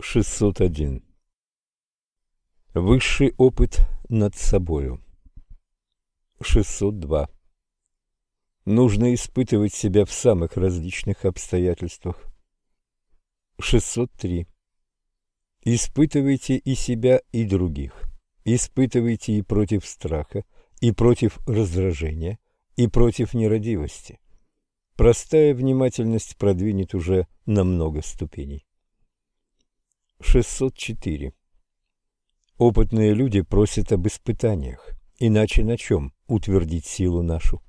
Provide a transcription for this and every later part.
601. Высший опыт над собою. 602. Нужно испытывать себя в самых различных обстоятельствах. 603. Испытывайте и себя, и других. Испытывайте и против страха, и против раздражения, и против нерадивости. Простая внимательность продвинет уже на много ступеней. 604. Опытные люди просят об испытаниях, иначе на чем утвердить силу нашу?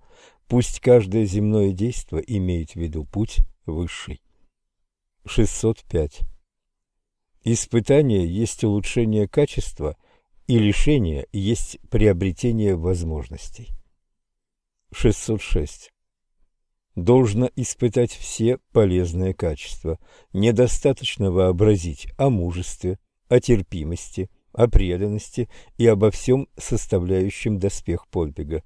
Пусть каждое земное действо имеет в виду путь высший. 605. Испытание есть улучшение качества, и лишение есть приобретение возможностей. 606. Должно испытать все полезные качества. Недостаточно вообразить о мужестве, о терпимости, о преданности и обо всем составляющем доспех подвига.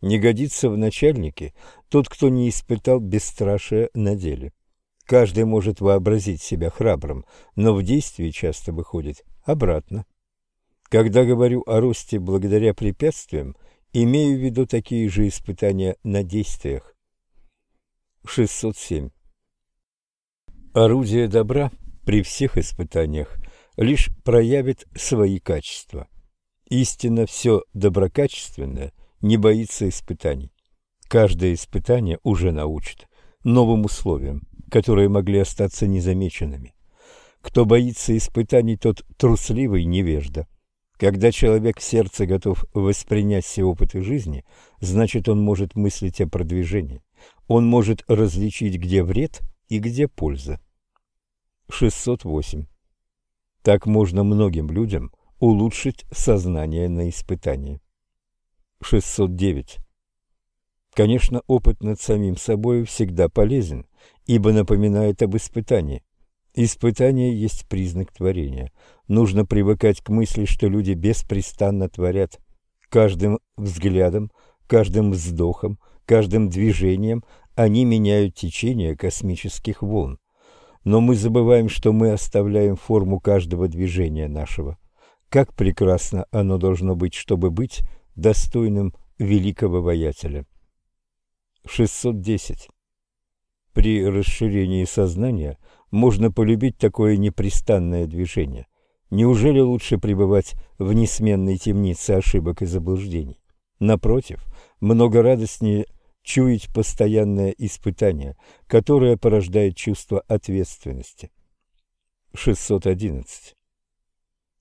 Не годится в начальнике тот, кто не испытал бесстрашия на деле. Каждый может вообразить себя храбрым, но в действии часто выходит обратно. Когда говорю о росте благодаря препятствиям, имею в виду такие же испытания на действиях. 607. Орудие добра при всех испытаниях лишь проявит свои качества. Истинно все доброкачественное не боится испытаний. Каждое испытание уже научит новым условиям, которые могли остаться незамеченными. Кто боится испытаний, тот трусливый невежда. Когда человек в сердце готов воспринять все опыты жизни, значит он может мыслить о продвижении. Он может различить, где вред и где польза. 608. Так можно многим людям улучшить сознание на испытании. 609. Конечно, опыт над самим собой всегда полезен, ибо напоминает об испытании. Испытание есть признак творения. Нужно привыкать к мысли, что люди беспрестанно творят. Каждым взглядом, каждым вздохом, каждым движением они меняют течение космических волн. Но мы забываем, что мы оставляем форму каждого движения нашего. Как прекрасно оно должно быть, чтобы быть достойным великого воятеля. 610. При расширении сознания можно полюбить такое непрестанное движение. Неужели лучше пребывать в несменной темнице ошибок и заблуждений? Напротив, много радостнее чуять постоянное испытание, которое порождает чувство ответственности. 611.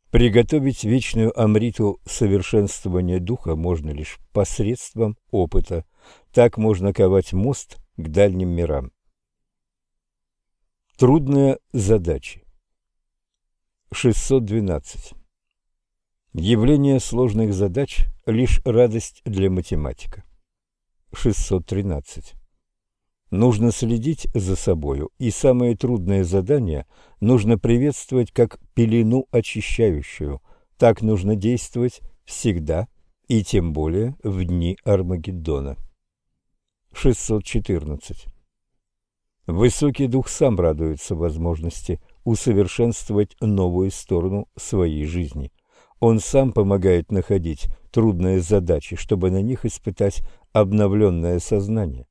Приготовить вечную амриту совершенствования духа можно лишь посредством опыта. Так можно ковать мост к дальним мирам. Трудные задачи. 612. Явление сложных задач – лишь радость для математика. 613. Нужно следить за собою, и самые трудные задания нужно приветствовать как пелену очищающую. Так нужно действовать всегда, и тем более в дни Армагеддона. 614. Высокий дух сам радуется возможности усовершенствовать новую сторону своей жизни. Он сам помогает находить трудные задачи, чтобы на них испытать обновленное сознание.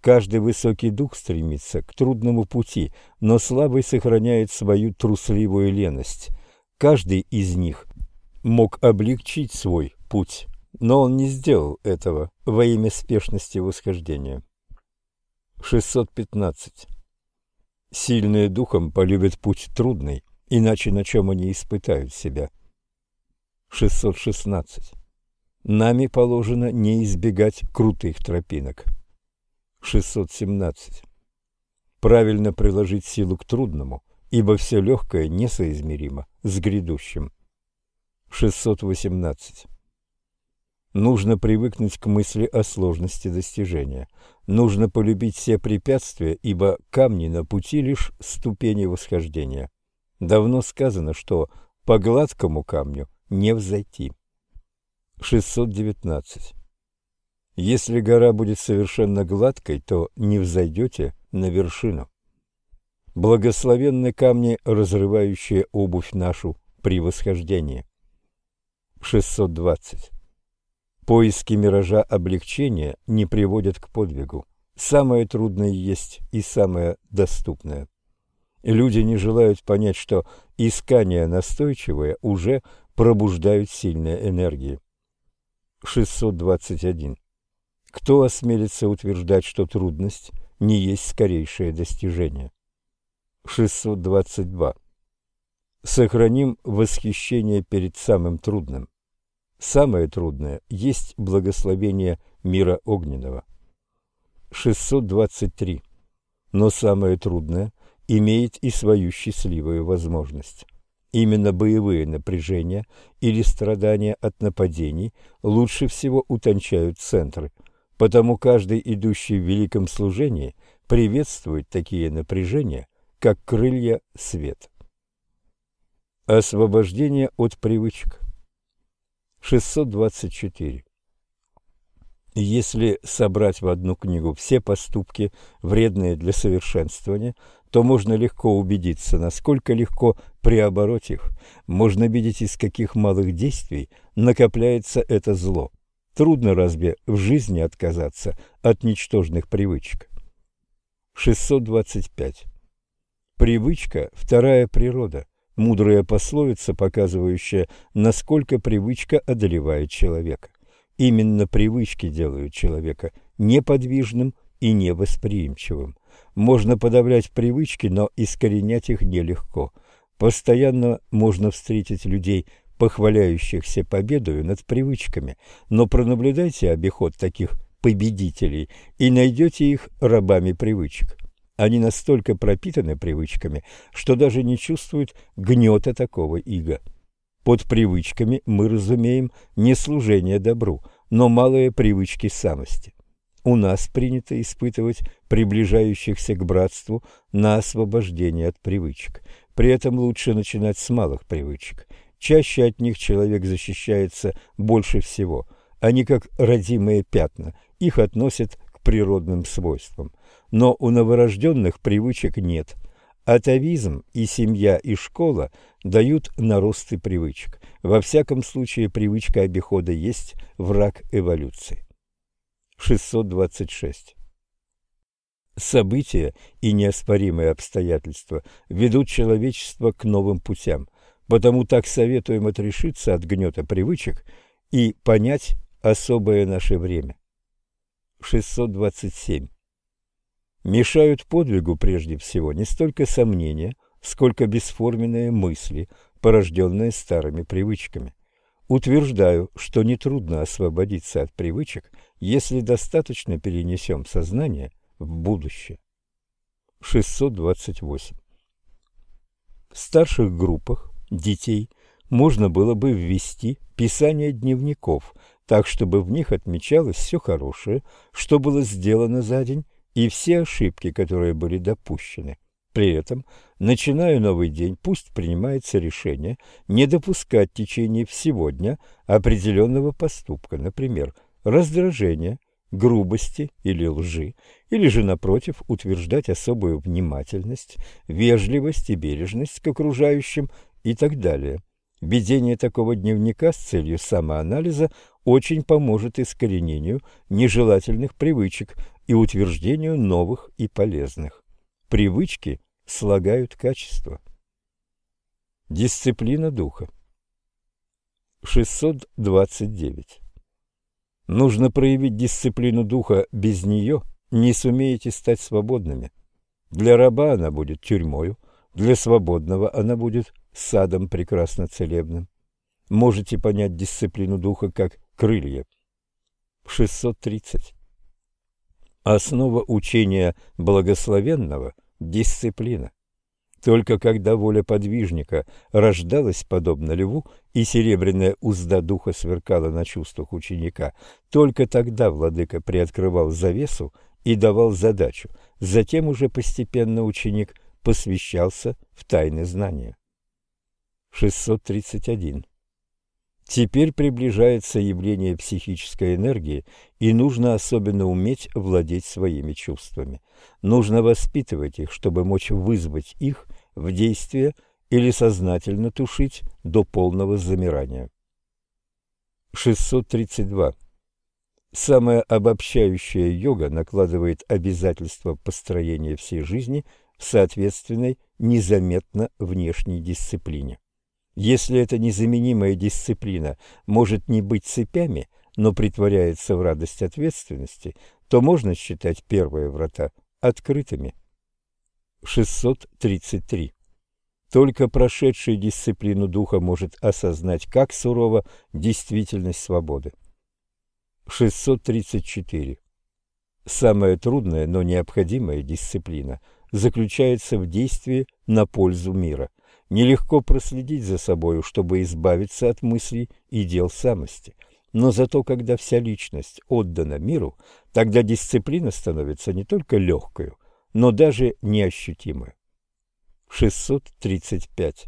Каждый высокий дух стремится к трудному пути, но слабый сохраняет свою трусливую леность. Каждый из них мог облегчить свой путь, но он не сделал этого во имя спешности восхождения. 615. Сильные духом полюбят путь трудный, иначе на чем они испытают себя? 616. Нами положено не избегать крутых тропинок. 617. Правильно приложить силу к трудному, ибо все легкое несоизмеримо с грядущим. 618. Нужно привыкнуть к мысли о сложности достижения. Нужно полюбить все препятствия, ибо камни на пути лишь ступени восхождения. Давно сказано, что по гладкому камню не взойти. 619. Если гора будет совершенно гладкой, то не взойдете на вершину. Благословенны камни, разрывающие обувь нашу при восхождении. 620. Поиски миража облегчения не приводят к подвигу. Самое трудное есть и самое доступное. Люди не желают понять, что искания настойчивые уже пробуждают сильные энергии. 621. Кто осмелится утверждать, что трудность не есть скорейшее достижение? 622. Сохраним восхищение перед самым трудным. Самое трудное есть благословение мира огненного. 623. Но самое трудное имеет и свою счастливую возможность. Именно боевые напряжения или страдания от нападений лучше всего утончают центры, потому каждый идущий в великом служении приветствует такие напряжения, как крылья свет. Освобождение от привычек 624. Если собрать в одну книгу все поступки, вредные для совершенствования, то можно легко убедиться, насколько легко преобороть их. Можно видеть, из каких малых действий накопляется это зло. Трудно разве в жизни отказаться от ничтожных привычек? 625. Привычка – вторая природа, мудрая пословица, показывающая, насколько привычка одолевает человека. Именно привычки делают человека неподвижным и невосприимчивым. Можно подавлять привычки, но искоренять их нелегко. Постоянно можно встретить людей, похваляющихся победою над привычками, но пронаблюдайте обиход таких победителей и найдете их рабами привычек. Они настолько пропитаны привычками, что даже не чувствуют гнета такого ига. Под привычками мы разумеем не служение добру, но малые привычки самости. У нас принято испытывать приближающихся к братству на освобождение от привычек. При этом лучше начинать с малых привычек. Чаще от них человек защищается больше всего. Они как родимые пятна, их относят к природным свойствам. Но у новорожденных привычек нет – Атовизм и семья, и школа дают наросты привычек. Во всяком случае, привычка обихода есть враг эволюции. 626. События и неоспоримые обстоятельства ведут человечество к новым путям, потому так советуем отрешиться от гнета привычек и понять особое наше время. 627. Мешают подвигу прежде всего не столько сомнения, сколько бесформенные мысли, порожденные старыми привычками. Утверждаю, что нетрудно освободиться от привычек, если достаточно перенесем сознание в будущее. 628. В старших группах детей можно было бы ввести писание дневников, так чтобы в них отмечалось все хорошее, что было сделано за день, и все ошибки, которые были допущены. При этом, начиная новый день, пусть принимается решение не допускать в течение всего дня определенного поступка, например, раздражения, грубости или лжи, или же, напротив, утверждать особую внимательность, вежливость и бережность к окружающим и так далее. Ведение такого дневника с целью самоанализа очень поможет искоренению нежелательных привычек и утверждению новых и полезных. Привычки слагают качество. Дисциплина духа. 629. Нужно проявить дисциплину духа, без нее не сумеете стать свободными. Для раба она будет тюрьмою, для свободного она будет садом прекрасно целебным. Можете понять дисциплину духа как крылья. 630. Основа учения благословенного – дисциплина. Только когда воля подвижника рождалась подобно льву, и серебряная узда духа сверкала на чувствах ученика, только тогда владыка приоткрывал завесу и давал задачу. Затем уже постепенно ученик посвящался в тайны знания. 631. Теперь приближается явление психической энергии, и нужно особенно уметь владеть своими чувствами. Нужно воспитывать их, чтобы мочь вызвать их в действие или сознательно тушить до полного замирания. 632. Самая обобщающая йога накладывает обязательства построения всей жизни в соответственной незаметно внешней дисциплине. Если эта незаменимая дисциплина может не быть цепями, но притворяется в радость ответственности, то можно считать первые врата открытыми. 633. Только прошедший дисциплину духа может осознать, как сурова действительность свободы. 634. Самая трудная, но необходимая дисциплина заключается в действии на пользу мира. Нелегко проследить за собою, чтобы избавиться от мыслей и дел самости. Но зато, когда вся личность отдана миру, тогда дисциплина становится не только легкой, но даже неощутимой. 635.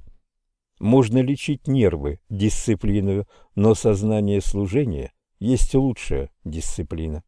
Можно лечить нервы дисциплиною, но сознание служения есть лучшая дисциплина.